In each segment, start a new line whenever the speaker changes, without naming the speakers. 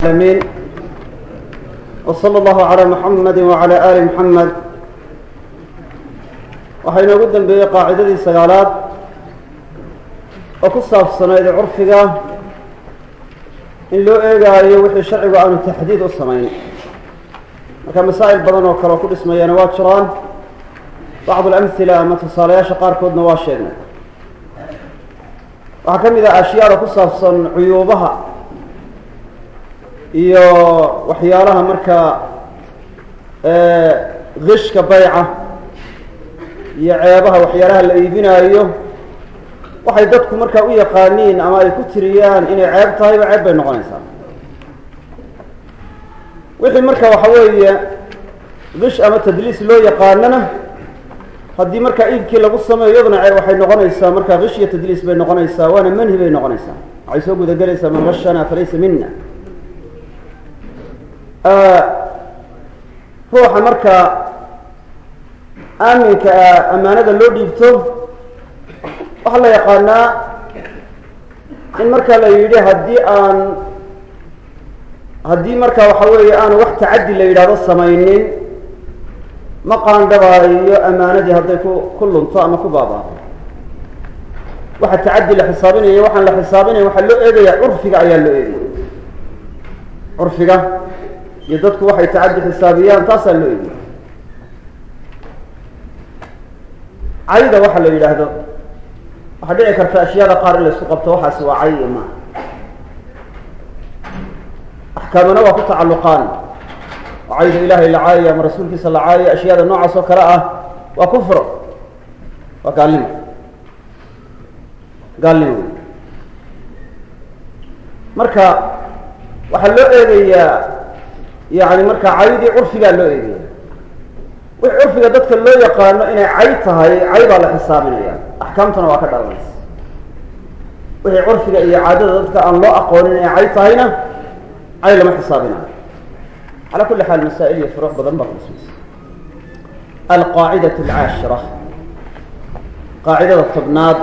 العالمين وصلى الله على محمد وعلى آل محمد waxaa inoogu dambeeyey qaacidadii sagaalaad oo ku saabsanayd curfiga in loo eegaayo wixii sharcigu aanu taxdiid u samayn marka masaa'il badan oo kale oo ku dhismayana waa jiraan bacd alamhila ama tusaalayaasha qaarkoodna waa sheegnay waxaa ka mid ah ashyaada ku saabsan cuyuubaha iyo waxyaalaha markaa gishka bayca iyo ceebaha waxyaalaha la iibinaayo waxay dadku markaa u yaqaaniin ama ay ku tiriyaan inay ceeb tahayba ceeb bay noqonaysaa. Wixii marka waxa weeye gish ama tadliis loo yaqaanana haddii markaa iibkii lagu sameeyo iyaduna waxay noqonaysaa markaa gish iyo tadliis bay noqonaysaa waana manhi bay noqonaysaa. Waxay soo gudagelaysaa man gashana falaysa mina ruuxa markaa aaminka ah ammaanada loo dhiibto waxaa la yaqaanaa in markaa la yidhi haddii aan haddii marka waxa weeye aanu wax tacaddi la yidhahdo samaynin ma qaandhabaayo ammaanadii hadday ku ku lunto ama ku baabaato waxa tacaddi la xisaabinaya waxaan la xisaabinaya waxaa loo eegaya curfiga ayaa loo eegaya curfiga iyo dadku waxay tacaddi xisaabiyaan taasaa loo eegaya cayda waxa la yidhaahdo waxaa dhici karta ashyaada qaar in la isku qabto waxaasi waa cay ma axkaamana waa ku tacalluqaan. Cayda ilaahay la caayaya ama rasuulkiisa la caayaya ashyaada noocaas oo kale ah waa kufro waa gaalnimo. Gaalnimo marka waxaa loo eegayaa yani marka caydii curfigaa loo eegaya wix curfiga dadka loo yaqaano inay cay tahay cay baa la xisaabinaya axkaamtuna waa ka dhalanaysa wixii curfiga iyo caadada dadka aan loo aqoonin inay cay tahayna cay lama xisaabinayo calaa kulli xaal masaa'il iyo furuuc badan baa kuismaysa alqaacidaة alcaashira qaacidada tobnaad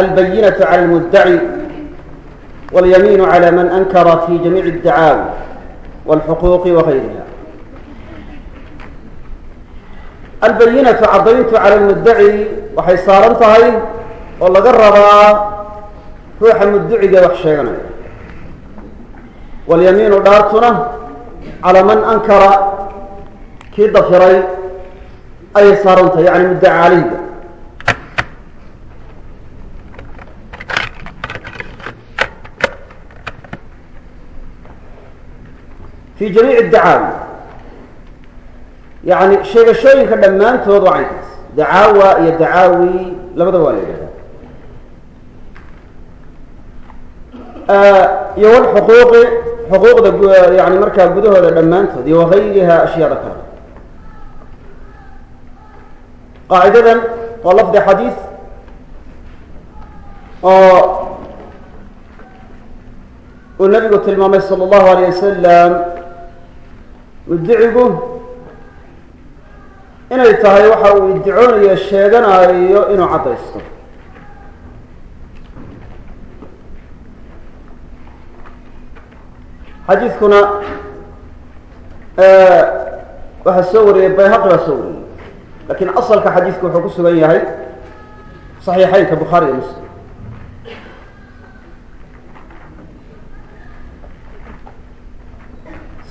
albayinaة calى اlmuddaci wاlyamiinu calى man ankara fi jamiiع اddacaawi wاlxuquuqi wagayriha albayinatu caddayntu cala lmuddaci waxay saaran tahay oo laga rabaa ruuxa mudduciga wax sheeganaya walyamiinu dhaartuna calaa man ankara kii dafiray ayay saaran tahay yani muddaci calayga fi jamiic dacaawi yani sheegashooyinka dhammaantood waa caynkaas dacaawa iyo dacaawi labadaba waa la yidhahdaa iyo walxuquuqi xuquuqda yani markaa gudahooda dhammaantood iyo wagayriha ashyaada kale qaacidadan waa lafdi xadiis oo uu nabigu tilmaamay sala allahu aleyh wasalam mudicigu inay tahay waxa uu idicoonayo sheeganayo inuu caddaysto. Xadiidkuna waxaa soo wariyey bayhaqi baa soo wariyey. Lakin asalka xadiidku wuxuu ku sugan yahay صaxiixeynka bukhaari iyo muslim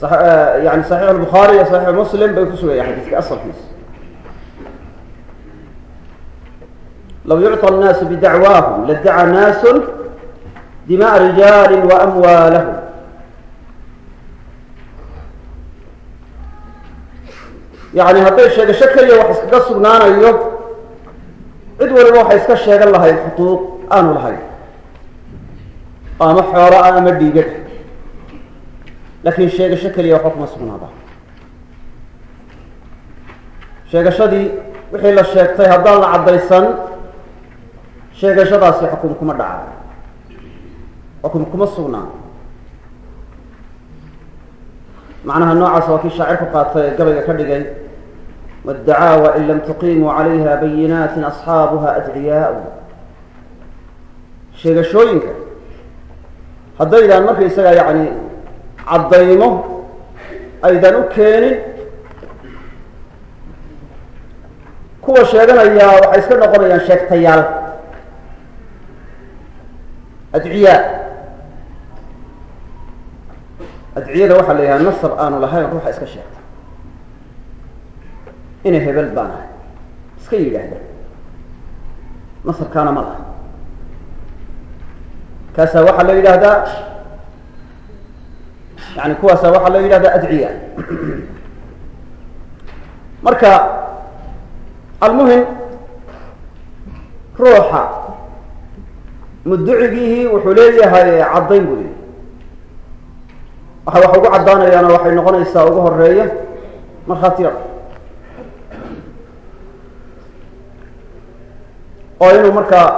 Eh, yani saxiix albukhaari iyo saxiix muslim bay ku sugaya xadiidka asalkiisa. Law yucطى الnaasu bidacwaahum ladacaa naasu dimaءa rijaali وamwaalahum yani hadday sheegasho keliya wax iskaga sugnaanayo cid waliba waxay iska sheegan lahayd xuquuq aanu lahayn. Ama xoora ama dhiigada laakin sheegasho keliya waxba kuma sugnaada sheegashadii wixii la sheegtay haddaan la caddaysan sheegashadaasi xukum kuma dhaca xukum kuma sugnaa macnaha noocaas waa kii shaacir ku qaatay ee gabayga ka dhigay waddacaawa in lam tuqiimuu calayha bayinaatin asxaabuha adciyaau sheegashooyinka haddaydaan markaysaga yani caddaymo aydan u keenin kuwa sheeganaya waxay iska noqonayaan sheegtayaal. Adciyaa adciyada waxaa la yidhaha nasab aanu lahayn ruuxa iska sheegta. Inay hebel baan iska yidhaahda. Nasabkaana ma laha. Kaasaa waxaa la yidhaahdaa yani kuwaasa waxaa la yidhahdaa adciya. Marka almuhim ruuxa mudducigiihii wuxuu leeyahay caddayn buu leeyahy waxa wax ugu caddaanayaana waxay noqonaysaa ugu horreeya markhaatiyada oo inuu markaa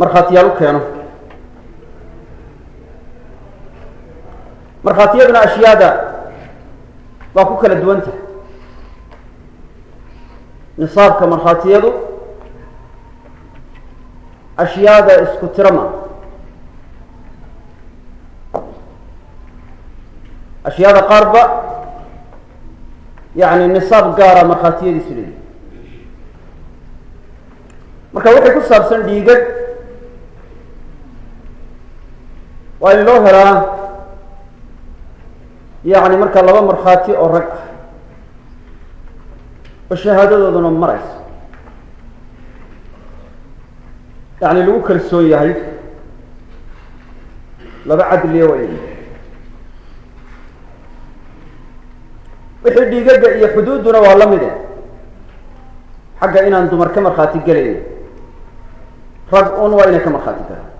markhaatiyaal u keeno markhaatiyaduna ashyaada waa ku kala duwan tahay. Nisaabka markhaatiyadu ashyaada isku tiro ma ashyaada qaarba yani nisaab gaara markhaatiyadiisu leeyahy marka wixii ku saabsan dhiigag waa in loo helaa yani marka laba markhaati oo rag ah oo shahaadadooduna marayso. Yani lagu kalsoon yahay laba cadliya waa in wixii dhiigaga iyo xuduudduna waa la mide xagga inaan dumar ka markhaati gelayn rag un waa inay ka markhaati galaan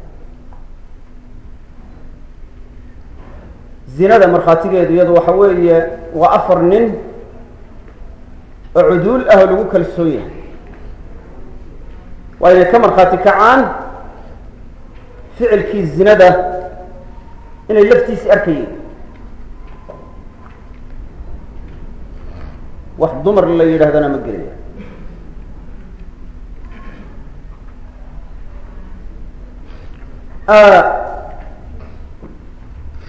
zinada markhaatigeedu iyadu waxa weeye waa afar nin oo cuduul ah oo lagu kalsoon yahay waa inay ka markhaati kacaan ficilkii zinada inay laftiisi arkayeen. Wax dumar la yidhahdana ma gelaya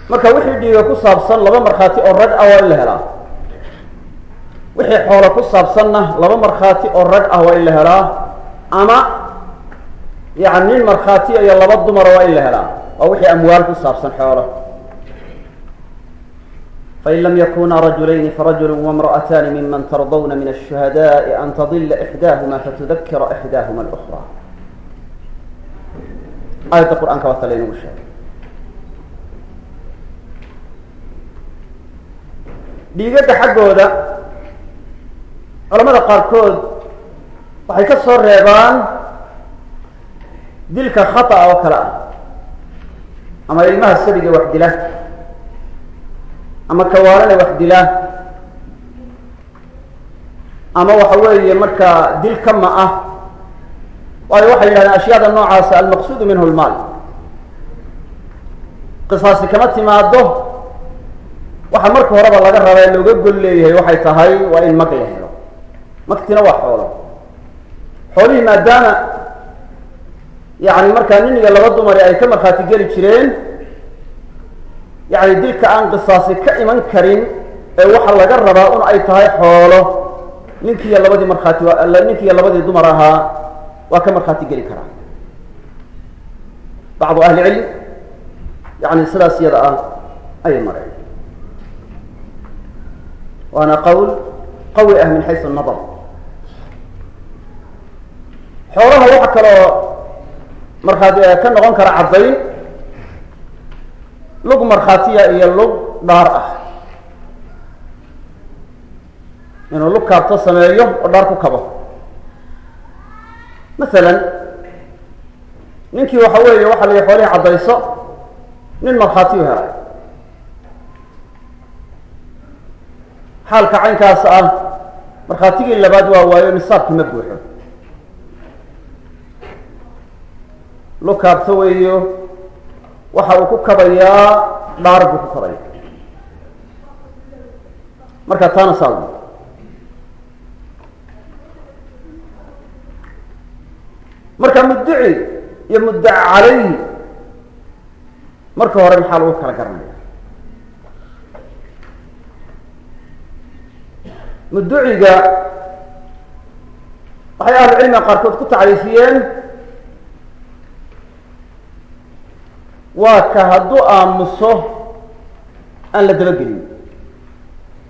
marka wixii dhiiga ku saabsan laba markhaati oo rag ah waa in la helaa wixii xoolo ku saabsanna laba markhaati oo rag ah waa in la helaa ama yani nin markhaati iyo laba dumara waa in la helaa waa wixii amwaal ku saabsan xoolo fain lam yakuna rajulayni farajulu wamra'atani miman tardawna min الshuhadaءi an tadila ixdaahuma fatudakira ixdaahuma اlأkra aayadda qur-aanka waa tala inagu sheegay Dhiigadda xaggooda culamada qaarkood waxay ka soo reebaan dilka khata'a oo kale ah ama ilmaha sabiga wax dila ama kawaarana wax dila ama waxa weeye markaa dil kama ah waayo waxay yidhahdeen ashyaada noocaasa almaqsuudu minhu lmaal qisaasi kama timaado waxa marka horeba laga raba ee looga gol leeyahay waxay tahay waa in mag la helo. Magtina waa xoolo. Xoolihii maadaama yani markaa nin iyo laba dumari ay ka markhaati geli jireen yani dilka aan qisaasi ka iman karin ee waxa laga rabaa un ay tahay xoolo ninkiiyo labadii markhaati ninkiiyo labadii dumar ahaa waa ka markhaati geli karaa bacdu ahli cilm yani sidaas iyada ah ayay mareen waana qawl qawi ah min xaysu nadar xoolaha waxa kaloo markhaati ka noqon kara caddayn lug markhaatiya iyo lug dhaar ah inuu lug kaabto sameeyo oo dhaar ku kabo masalan ninkii waxa weeye waxa la yihi xoolihii caddayso nin markhaatiyu helay xaalka caynkaas ah markhaatigii labaad waa waayo nisaabkii ma buuxo. Kaabto weeyo waxa uu ku kabayaa dhaar buu ku kabaya marka taana saa wy marka muddaci iyo muddaca calayhi marka hore maxaa lagu kala garanaya muduciga waxay ahlucilmiga qaarkood ku tacriifiyeen waa ka hadduu aamuso aan la dabagelin.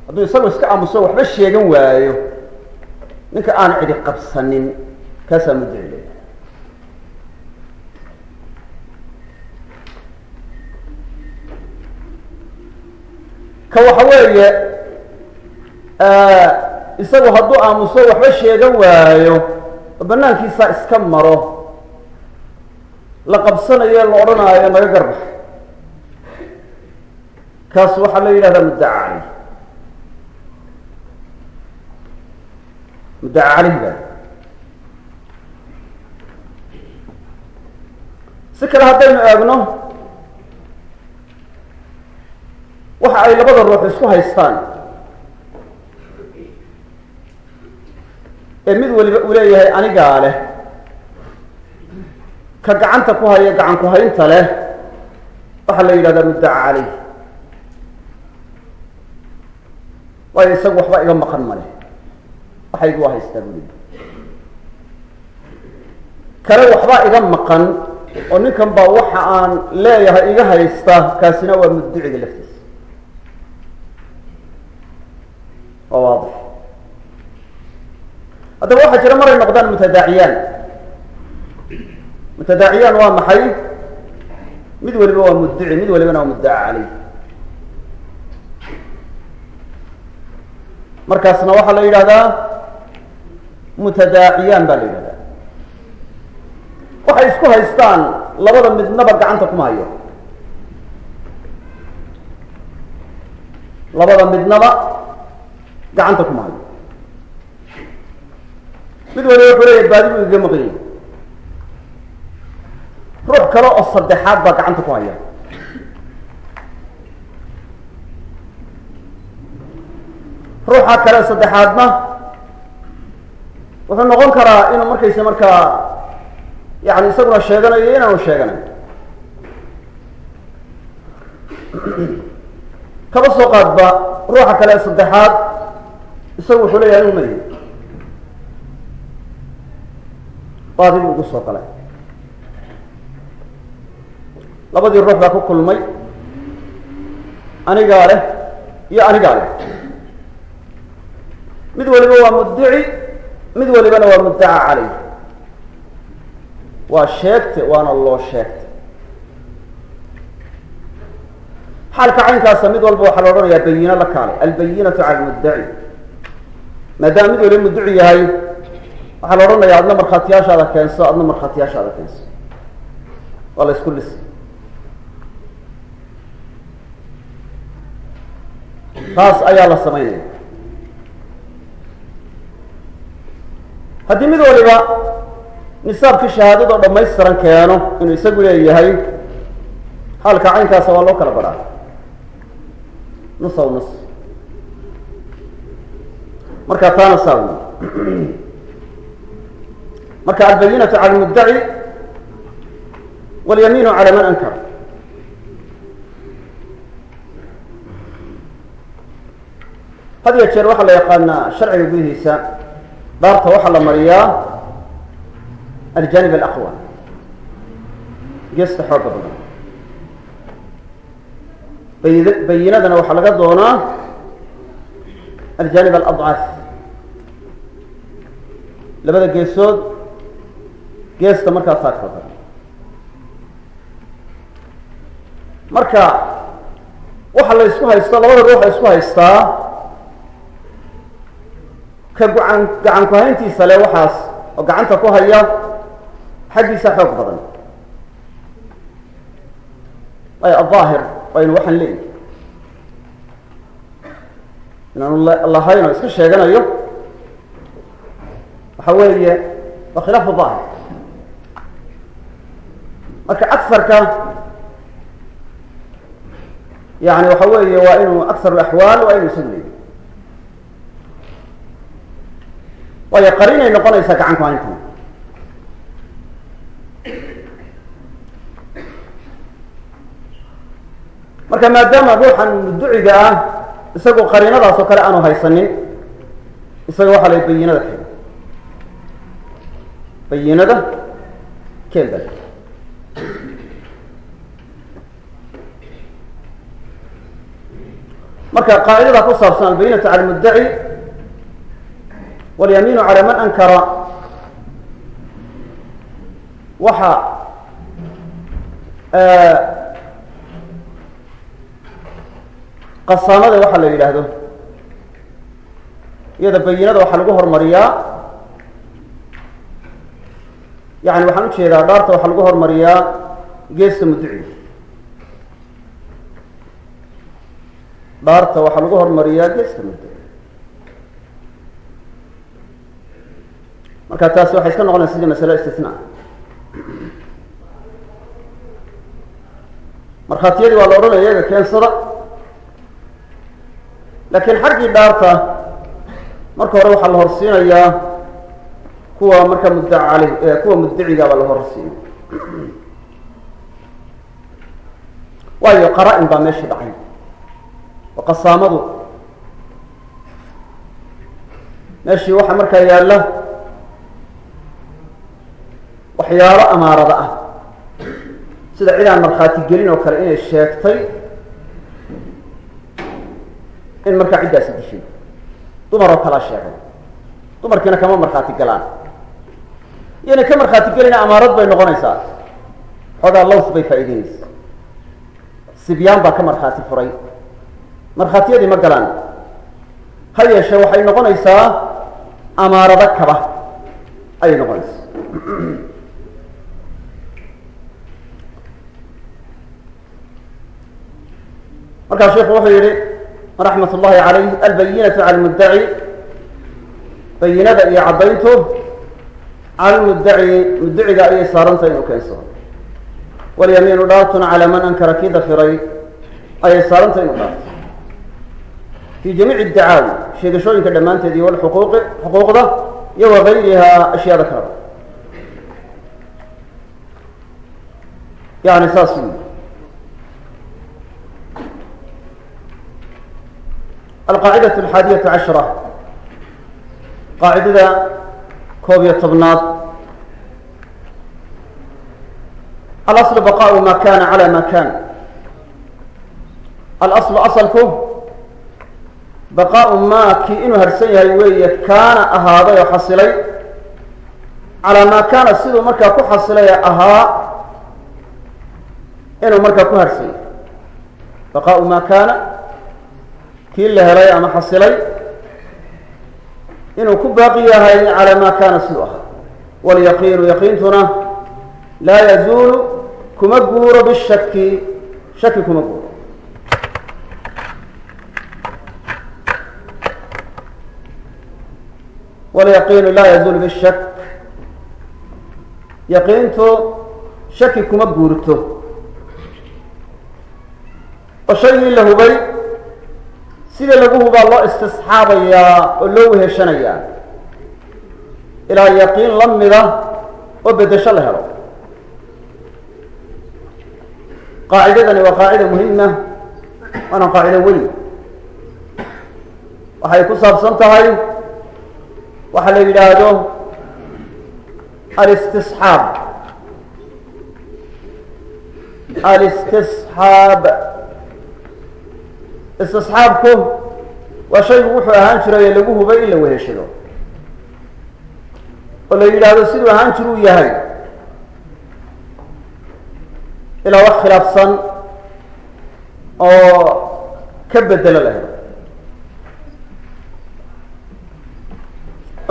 Hadduu isagoo iska aamuso waxba sheegan waayo. Ninka aan cidi qabsanin kaasaa mudduci leeyahay ka waxa weeye isagu hadduu aamuso waxba sheegan waayo banaankiisaa iska maro. La qabsanayo la odhanaayo naga garbax kaas waxaa la yidhahdaa muddaca caleyh muddaca caleyh ba si kale haddaynu eegno waxa ay labada ruux isku haystaan ee mid waliba uu leeyahay anigaa leh ka gacanta ku haya gacan ku haynta leh waxaa la yidhahdaa muddaca caleyh waayo isagu waxba iga maqan ma leh. Waxaygu waa haystaa buli kale waxbaa iga maqan oo ninkan baa waxa aan leeyahay iga haysta kaasina waa mudduciga laftiisa. Waa waadix haddaba waxaa jira maray noqdaan mutadaaciyaan. Mutadaaciyaan waa maxay? Mid waliba waa muddici mid walibana waa muddaca caleyh markaasna waxaa la yidhahdaa mutadaaciyaan baa la yidhahdaa waxay isku haystaan labada midnaba gacanta kuma hayo. Labada midnaba gacanta kuma hayo mid waliba wuxuu leeyahy baadi buu iga maqanyay ruux kale oo saddexaad baa gacanta ku haya. Ruuxa kale saddexaadna wuxuu noqon karaa inuu markaysa markaa yani isaguna sheeganayo inaanu sheeganayn kaba soo qaadba ruuxa kale saddexaad isagu wuxuu leeyahay anigu malihi baadi buu ugu soo galay. Labadii ruux baa ku kulmay anigaa leh iyo anigaa leh. Mid waliba waa muddici mid walibana waa muddaca caleyh waa sheegte waana loo sheegtay xaalka caynkaasa mid walba waxaa la odhanayaa bayino la kaalay albayinatu cala lmuddaci maadaama mid waliba mudduci yahay waxaa la odhanayaa adna markhaatiyaashaada keenso adna markhaatiyaashaada keenso. Waa la isku dhis taas ayaa la samaynaya haddii mid waliba nisaabkii shahaadadoo dhamaystiran keeno inuu isagu leeyahay xaalka caynkaasa waa loo kala badhaa nus aw nus. Marka taana saa marka albayinatu cala lmuddaci walyamiinu cala man ankar had iyo jeer waxaa la yaqaanaa sharciga gudihiisa dhaarta waxaa la mariyaa aljanib alaqwa geesta xooga badan. Bay bayinadana waxaa laga doonaa aljanib aladcaaf labada geesood geesta markaasaa khaldan marka waxa la isku haystaa labada ruux isku haystaa ka gucan gacan ku-hayntiisa le waxaas oo gacanta ku haya xaggiisa xoog badan. Ay adaahir waynu waxaan leeyihi inaanu lahayn oo iska sheeganayo waxa weeye waa khilaafu daahir marka akarka yani waxa weeye waa inuu akar اaxwaal waa inuu isagu waayo qarinay noqonaysaa gacan ku hayntan marka maadaama ruuxan mudduciga ah isagu qariinadaas oo kale aanu haysanin isaga waxaa la bayinada bayinada keen bal marka qaacidada ku saabsan albayinatu cala lmuddaci walyamiinu cala man ankara waxa qasaamada waxa la yidhaahdo iyada bayinada waxaa lagu hormariyaa yani waxaan u jeedaa dhaarta waxaa lagu hormariyaa geesta mudduciga dhaarta waxaa lagu hormariyaa geesta mudduciga marka taasi waxay iska noqonaysa sidii masalo istisna markhaatiyadii waa la odhanaya iyaga keensada. Laakiin xaggii dhaarta marka hore waxaa la horsiinayaa kuwa marka muddaca caleyh kuwa muddaciga baa la horsiinay waayo qara-in baa meeshii dhacay. Oo qasaamadu. Meeshii waxaa markaa yaalla waxyaalo amaarada ah. Sida cid aan markhaati gelin oo kale inay sheegtay in markaa ciddaasi dishay. Dumar oo kalaa sheegay. Dumarkiina kama markhaati galaan iyona ka markhaati gelina amaarad bay noqonaysaa. Xoogaa laws bay faa'iideynaysa sibyaan baa ka markhaati furay. Markhaatiyadii ma galaan. Ha yeeshee waxay noqonaysaa amaarado kaba ayay noqonaysaa. Markaa sheikhu wuxuu yihi raxmat ullahi calayh albayinatu cala lmuddaci bayinada iyo caddayntu cala lmuddaci muddaciga ayay saarantay inuu keensado walyamiinu dhaartuna calaa man ankara kii dafiray ayay saarantay inuu dhaarto fii jamiici iddacaawi sheegashooyinka dhammaanteed iyo walxuquuqi xuquuqda iyo wagayrihaa ashyaada kaleba yani saas wy alqaacidaة alxaadiyatu cashra. Qaacidada koob iyo tobnaad. Alaslu baqaau ma kana cala ma kan alaslu asalku baqaau maakii inuu harsan yahay weeye kaana ahaaday oo xasilay. Calaa maa kaana siduu markaa ku xasilay ahaa inuu markaa ku harsanyay baqaau maa kaana kii la helay ama xasilay inuu ku baaqi yahay calaa maa kaana siduu ahaa. Waalyaqiinu yaqiintuna laa yazuulu kuma guuro bishaki shaki kuma guuro. Walyaqiinu laa yazuulu bishak yaqiintu shaki kuma guurto. Oo shaygii la hubay sida lagu hubaa loo istisxaabayaa oo loo weheshanayaa. Ilaa yaqiin la mida oo bedesho la helo. Qaacidadani waa qaacida muhima waana qaacido weyn. Waxay ku saabsan tahay waxaa la yidhaahdo alistisxaab. Alistisxaab istisxaabku waa shaygu wuxuu ahaan jiray lagu hubay in la weheshado oo la yidhaahdo siduu ahaan jiruu yahay ilaa wax khilaafsan oo ka bedelo la helo.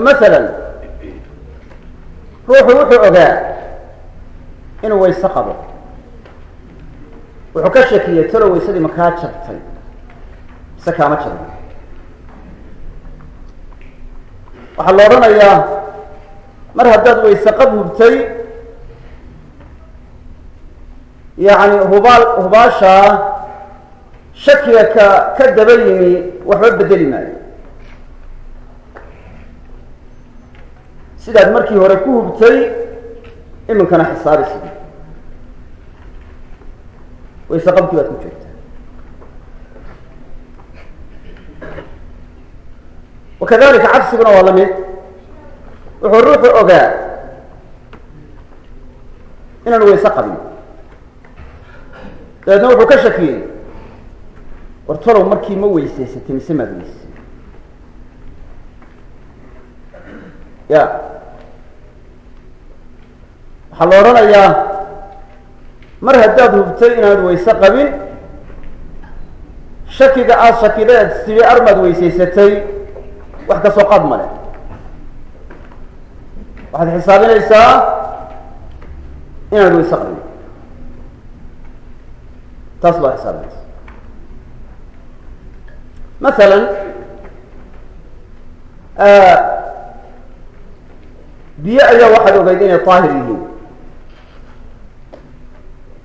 Masalan ruuxu wuxuu ogaa inuu wayse qabo. Wuxuu ka shakiyey talo waysadii makaa jabtay mise kaama jabin waxaa la odhanayaa mar haddaad wayse qab hubtay yacni hubaal hubaashaa shakiga ka ka daba yimi waxba bedeli maayo. Sidaad markii hore ku hubtay iminkana xisaabi sidi wayse qabkii baad ku jirta wakadalika cabsiguna waa la mid. Wuxuu ruuxu ogaa inaanu wayse qabin. Dabeedna wuxuu ka shakiyey war talow markii ma weyseysatay mise maad weyse ya. Waxaa la odhanayaa mar haddaad hubtay inaad wayse qabin shakiga aada shakideed sidii armaad weyseysatay wax ka soo qaad male waxaad xisaabinaysaa inaad wayse taas baad xisaabinaysa. Masalan biyo ayaa waxaad ogeyd inay daahir yihiin.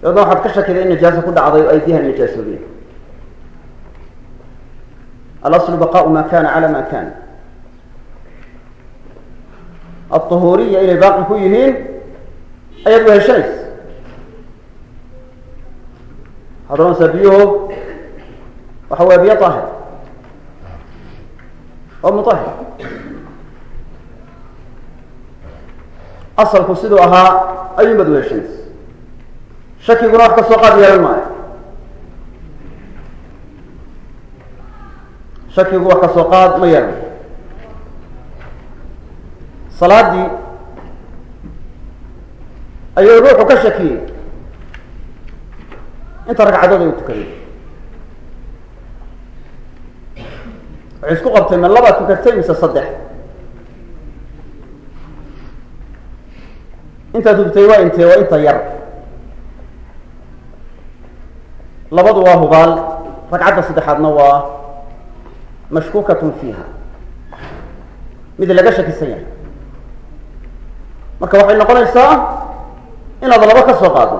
Dabeedna waxaad ka shakiday in najaaso ku dhacday oo ay biyaha najaasoobeen alaslu baqaau ma kana cala ma kana alطuhuuriya inay baaqi ku yihiin ayaad weheshanaysa oranaysaa biyuhu waxa waa biyo daahir oo mutahir asalku siduu ahaa ayuun baad weheshanaysa shakiguna wax ka soo qaad yeelan maayo. Shakigu wax ka soo qaad ma yeelan salaadii ayuu ruuxu ka shakiyey. Inta ragcadood ay tukaday. Waxay isku qabtay ma labaad tukatay mise saddex? Intaad hubtay waa intee waa inta yar. Labadu waa hubaal ragcadda saddexaadna waa mashkuukatun fiiha. Mid laga shakisan yahay marka waxay noqonaysaa inaad laba ka soo qaado.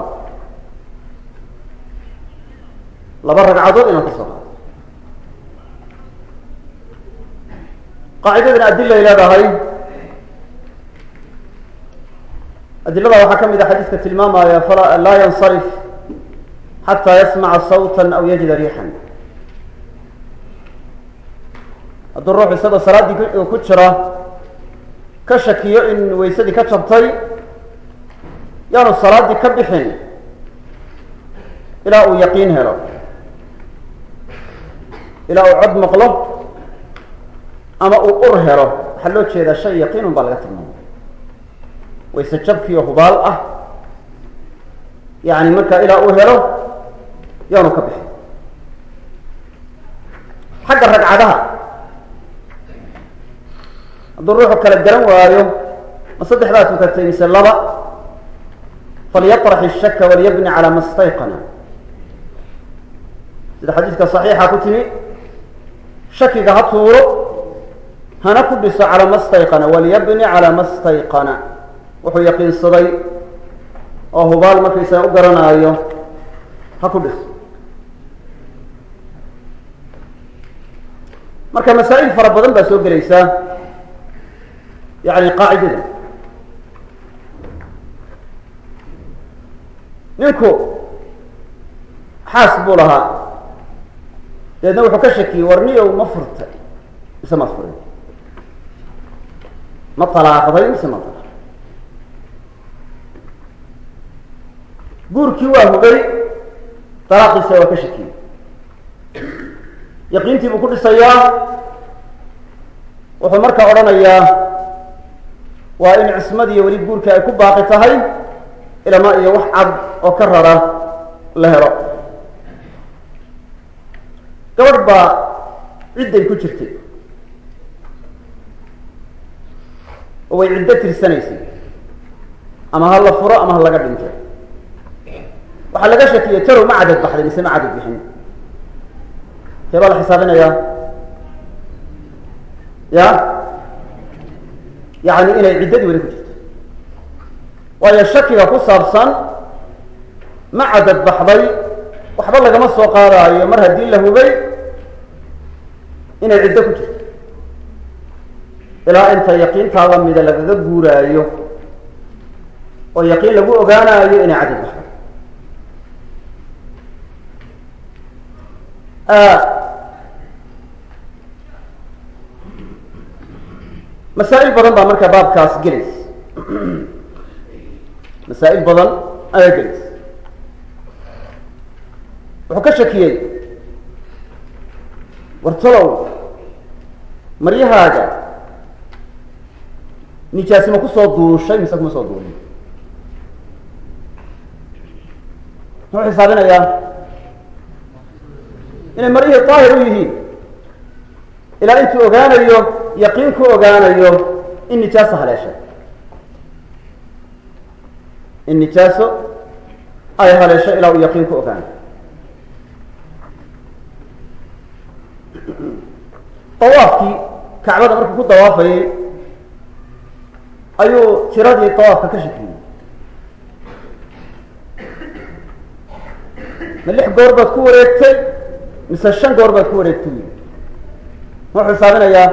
Laba ragcadood inaad ka soo qaado. Qaacidadan adilay leedahay. Adilada waxaa ka mid a xadiiska tilmaamaya laa yansarif xataa yasmaca sawta aw yajida riixan. Hadduu ruux isagoo salaaddii ku jira ka shakiyo in waysadii ka jabtay yaanu salaaddii ka bixin ilaa uu yaqiin helo ilaa uu cod maqlo ama uu ur helo. Waxaa loo jeedaa shay yaqiinun baa laga tilmaamay. Wayse jabkiiyo hubaal ah yani markaa ilaa uu helo yaanu ka bixin. Xagga ragcadaha hadduu ruuxu kala garan waayo ma saddexdaas makaad mise laba falyarax ishaka walyabni calaa ma stayqana sida xadiidka saxiixa ku timi shakiga ha tuuro hana ku dhiso calaa ma stayqana walyabni calaa ma stayqana wuxuu yaqiinsaday oo hubaal markaysaga u garanaayo ha ku dhiso marka masaa'il fara badan baa soo gelaysaa yani qaacidada ninku xaas buu lahaa dabeedna wuxuu ka shakiyey warniyow ma furtay mise ma furin ma talaaqday mise ma talaaq guurkii waa hugay talaaqiisa waa ka shakiyey yaqiintii buu ku dhisayaa wuxuu markaa odhanayaa waa in cismadii weli guurka ay ku baaqi tahay ilama iyo wax cad oo ka rara la helo. Gabadh baa cidday ku jirtay. Oo way ciddo tirsanaysay. Ama ha la furo ama ha laga dhintay waxaa laga shakiyey tarow ma cadad baxday mise ma cadad bixin. Tee baa la xisaabinayaa? Ya yani inay ciddadii weli ku jirto. Waayo shakiga ku saabsan ma cadad baxday waxba lagama soo qaadaayo mar haddii la hubay inay ciddo ku jirto. Ilaa inta yaqiintaa lamida lagaga guuraayo oo yaqiin lagu ogaanaayo inay cadad baxday masaa'il badan baa markaa baabkaas gelaysa masaa'il badan ayaa gelaysa wuxuu ka shakiyey. Wartalow maryahaaga nijaasima ku soo duushay mise kuma soo duulin muxuu xisaabinayaa inay maryihii daahir u yihiin ilaa intuu ogaanayo yaqiin ku ogaanayo in nijaaso haleeshay in nijaaso ay haleeshay ilaa uu yaqiin ku ogaanayo dawaafkii kacbada markuu ku dawaafayay ayuu tiradii dawaafka ka shakiyey ma lix goor baad ku wareegtay mise shan goor baad ku wareegtay? Wuxuu xisaabinayaa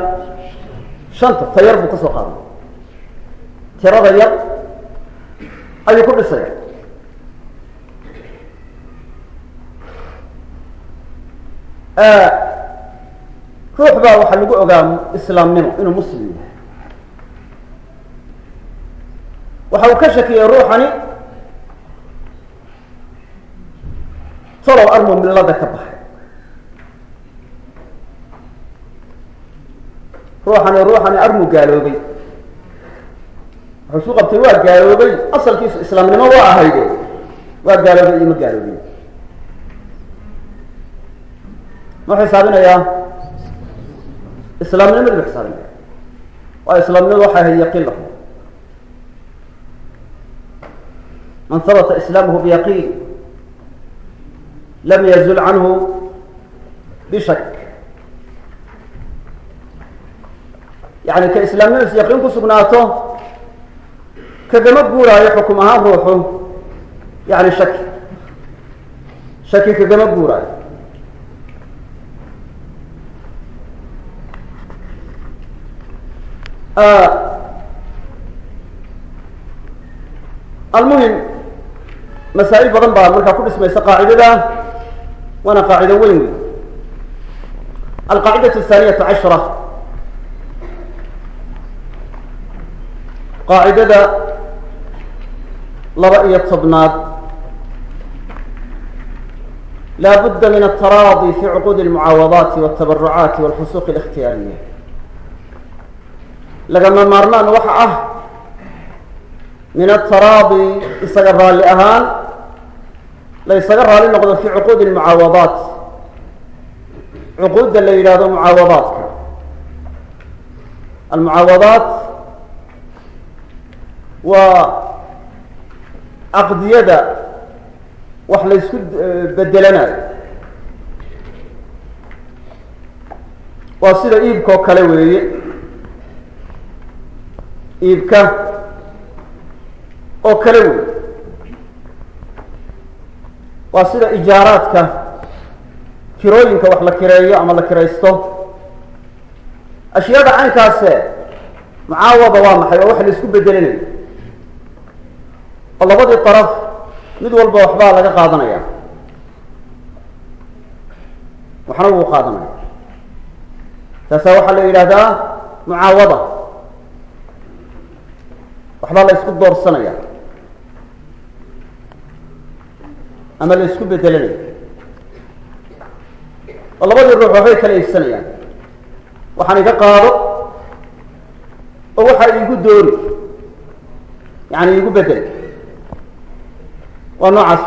shanta ta yar buu ka soo qaaday. Tirada yar ayuu ku dhisaya ruux baa waxaa lagu ogaa islaamnimo inuu muslim yahay. Waxa uu ka shakiyey ruuxani talow armu millada ka baxay ruuxani ruuxani armu gaaloobay. Wuxuu isu qabtay waa gaaloobay. Asalkiisu islaamnimo waa ahayde. Waa gaaloobay iyo ma gaaloobay muxuu xisaabinayaa islaamnimadii bu xisaabinaya. Waa islaamnimadu waxay ahayd yaqiin lahu man habata islaamuhu biyaqiin lam yazul canhu bishak yani ka islaamnimadiis yaqiin ku sugnaato kagama guuraayo xukum ahaan ruuxu yani shaki. Shaki kagama guuraayo. Almuhim masaa'il badan baa markaa ku dhismaysa qaacidada waana qaacido weyn. Wey alqaacidatu athaaniyatu cashra qaacidada laba iyo tobnaad. Laa budda min altaraadi fi cuquudi almucaawadaati waltabarucaati walfusuuq اlikhtiyaariya lagama maarmaan waxa ah min altaraadi isaga raalli ahaan la ysaga raalli noqdo fi cuquudi almucaawadaat cuquudda la yidhahdo mucaawadaadka almucaawadaat waa caqdiyada wax la ysku bedelanayo waa sida iibka oo kale weeye. Iibka oo kale wey waa sida ijaaraadka kirooyinka wax la kireeyo ama la kiraysto. Ashyaada caynkaase mucaawada waa maxay? Oo wax la isku bedelinayo oo labadii daraf mid walba waxbaa laga qaadanaya. Waxna wuu qaadanaya. Taasaa waxaa la yidhahdaa mucaawada. Waxbaa la isku doorsanaya. Ama la isku bedelanaya oo labadii ruux waxbay kala iibsanayaan. Waxaan iga qaado oo waxaa iigu doori. Yani iigu bedel waa noocaas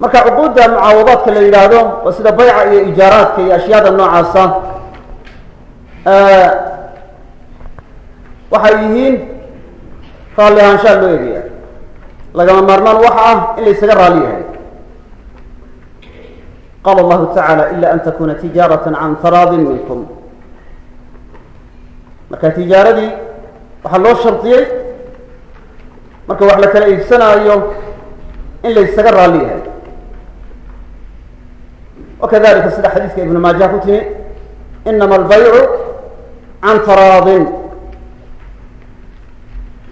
marka cuquudda mucaawadaadka la yidhaahdo waa sida bayca iyo ijaaraadka iyo ashyaada noocaasa waxay yihiin raalli ahaanshaa loo eegaya lagama maarmaan waxa ah in la ysaga raali yahay. Qaala allahu tacaala ila an takuna tijaarata can taraadin minkum. Marka tijaaradii waxaa loo shardiyey marka wax la kala iibsanaayo in la ysaga raali yahay. Wakadalika sida xadiiska ibnu maaja ku timi inama albaycu can taraadin.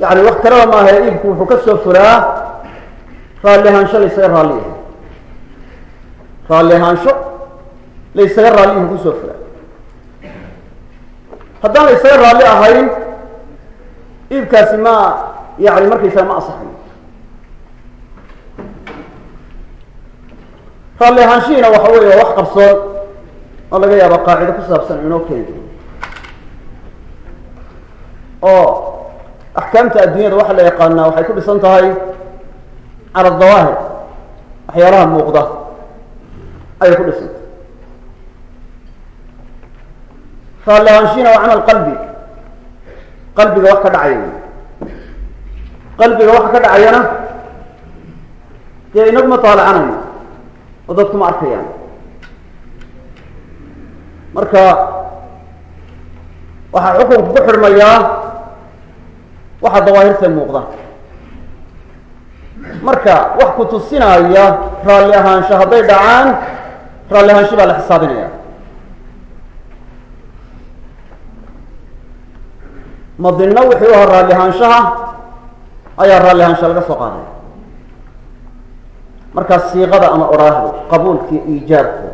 Yani wax kalaba maaha iibku wuxuu ka soo fulaa raalli ahaansho la ysaga raalli yahay. Raalli ahaansho la ysaga raalliyuhu ku soo fulaa haddaan la isaga raalli ahayn iibkaasi ma yani markaysaa ma asaxayo raalli ahaanshihiina waxa weeye wax qarsoon oo laga yaaba qaacido ku saabsan inoo keento oo axkaamta adduunyada waxaa la yaqaanaa waxay ku dhisan tahay cala dawaahir waxyaalaha muuqda ayay ku dhisantay raalli ahaanshihina waa camal qalbi qalbiga wax ka dhacaya qalbiga waxa ka dhacayana dee inaguma taalacanayno oo dadku ma arkayaan. Marka waxaa xukunku ku xidhmayaa waxa dawaahirta muuqda. Marka wax ku tusinaya raalli ahaansho hadday dhacaan raalli ahaansho baa la xisaabinaya. Madinno wixii u ahaa raalli ahaanshaha ayaa raalli ahaansha laga soo qaaday markaa siiqada ama oraahdu qabuulkii iijaabku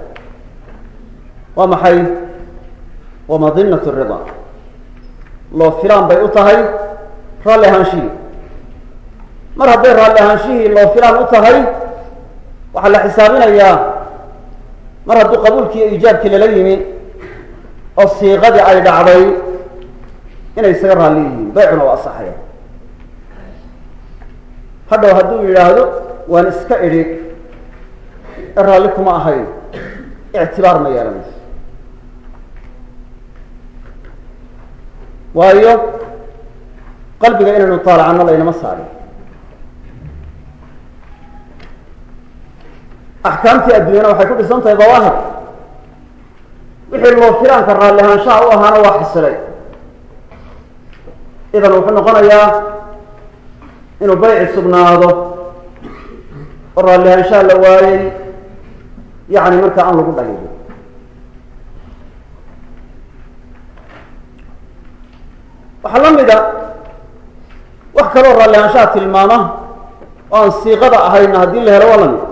waa maxay? Waa madinat rida loo filaan bay u tahay raalli ahaanshihii mar hadday raalli ahaanshihii loo filaan u tahay waxaa la xisaabinayaa mar hadduu qabuulkii iyo iijaabkii lala yimi oo siiqadii ay dhacday inay isaga raalli yihiin. Baycuna waa asaxaya hadhow hadduu yidhaahdo waan iska idhi raalli kuma ahayn ictibaar ma yeelanayso. Waayo qalbiga inaynu taalacanno laynama saarin. Axkaamtii adduunyana waxay ku dhisan tahay dawaahir. Wixii loo filaanka raalli ahaanshaha u ahaana waa xasilay idan wuxuu noqonayaa inuu bayci sugnaado oo raalli la waayey yacni markaa aan lagu dhayrin waxaa la mida wax kaloo raalli ahaanshaha tilmaama oo aan siiqada ahayna haddii la helo waa la mid.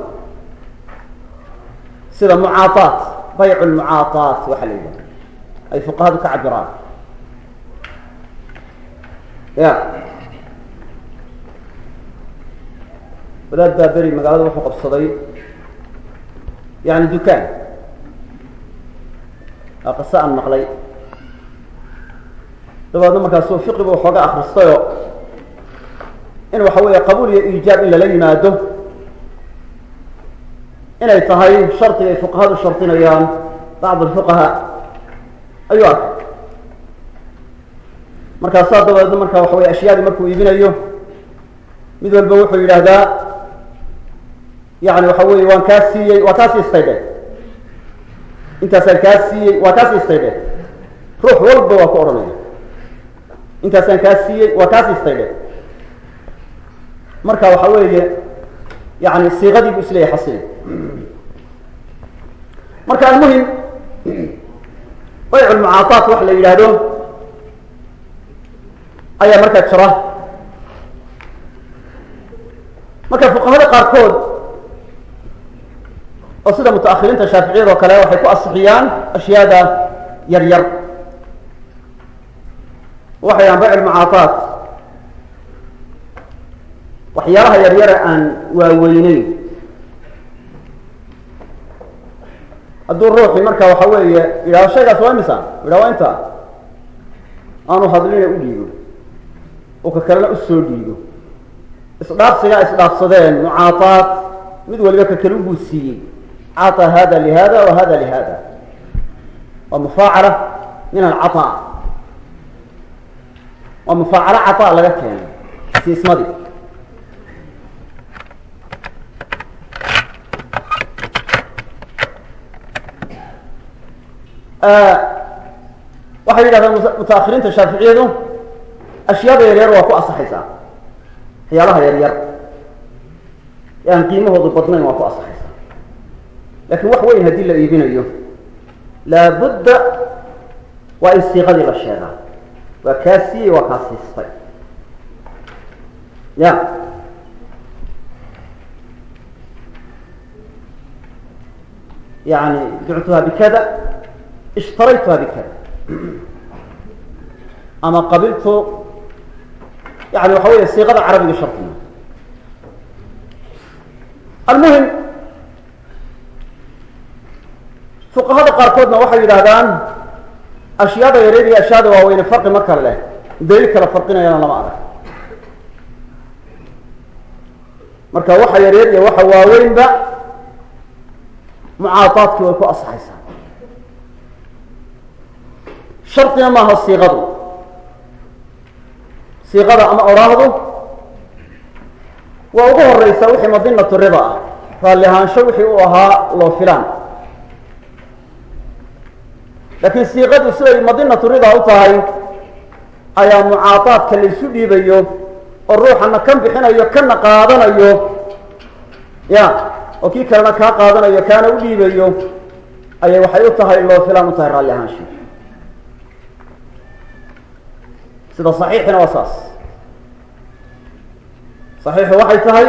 Sida mucaaaat bayc lmucaaaat waxaa la yidhaha ay fuqahadu ka cabiraan ya wadaad baa beri magaalada wuxuu qabsaday yani dukaan. Aa qase aan maqlay. Dabeedna markaasu fiqibu waxooga akristayoo in waxa weeye qabuul iyo iijaab in lala yimaado inay tahay shardiga ay fuqahadu shardinayaan bacd alfuqahaa ayuu arkay. Markaasaa dabeedna markaa waxa weye ashyaadii markuu iibinayo mid walba wuxuu yidhaahdaa yani waxa weeye waan kaa siiyey waa kaa siistay dhe intaasaan kaa siiyey waa kaa siistay dhe ruux walba waa ku odhanaya intaasaan kaa siiyey waa kaa siistay dhe marka waxa weeye yani siiqadii bu isleeyahy xasili marka almuhim bayc lmucaataat waxa la yidhaahdo ayaa markaa jira. Marka fuqahada qaarkood oo sida mutaahiriinta shaaficiyada oo kale waxay ku asixiyaan ashyaada yar yar waxay ahaan bayc lmucaataat waxyaalaha yaryare aan waaweyneyn hadduu ruuxii marka waxa weeye yidhahdo shaygaas waa imisa? Yidhah waa inta aanu hadlina u dhiibo oo ka kalena u soo dhiibo isdhaafsigaa isdhaafsadeen mucaataat mid waliba ka kale ubuu siiyey caطa hada lihada wa hada lihada waa mufaacala min alcaطa waa mufaacalo caطa laga keenay siismadii waxay yidhahdaan mutaahiriinta shaaficiyadu ashyaada yaryar waa ku asaxaysaa waxyaalaha yaryar ee aan qiimahoodu badnayn waa ku asaxaysaa laakiin wax weyn haddii la iibinayo laabudda waa in siiqadii la sheegaa. Waa kaa siiyey waa kaa siistay. Ya. Yani bictuha bikada ishtaraytuha bikada. Ama qabiltu yani waxa weeye siiqada carabiga shardiga almuhim fuqahada qaarkoodna waxay yidhahdaan ashyaada yareed iyo ashyaada waaweyne farqi ma kale leh daliil kala farqinayana lama arag. Marka waxa yareed iyo waxa waaweynba mucaataadkii way ku asaxaysaa shardina maaha siiqadu siiqada ama oraahdu waa ugu horeysa wixii madinatu rida ah raalli ahaansho wixii u ahaa loo filaan laakiin siiqadu siday madinatu rida u tahay ayaa mucaataadka laysu dhiibayo oo ruuxana kan bixinayo kana qaadanayo. Ya oo kii kalena kaa qaadanayo kaana u dhiibayo ayay waxay u tahay loo filaan u tahay raalli ahaansho. Sida saxiixina waa saas. Saxiixu waxay tahay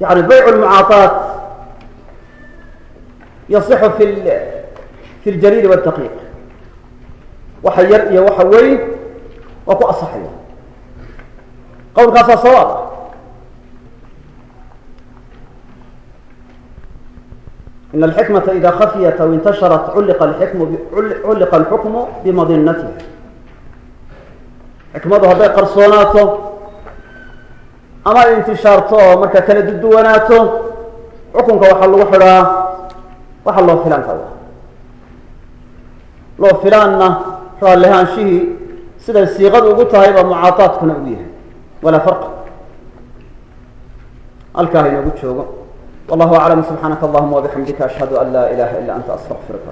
yani bayc lmucaataat yasixu fi fi ljaliili wاtaqiiq waxa yar iyo waxa weyn waa ku asaxaya qowlkaasaa sawaab ah in alxikmata ida khafiyat aw intasharat culliqa alxukmu bimadinatiha xikmadu hadday qarsoonaato ama ay intishaarto oo marka kala duduwanaato xukunka waxaa lagu xidhaa waxa loo filaanka u ah loo filaanna raalli ahaanshihii siday siiqadu ugu tahay baa mucaataadkuna ugu yahay. Walaa farqa. Halkaa ha inoogu joogo. Wallahu aclam subxaanaka allahuma wabixamdika ashhadu an laa ilaha illa anta astaqfiruka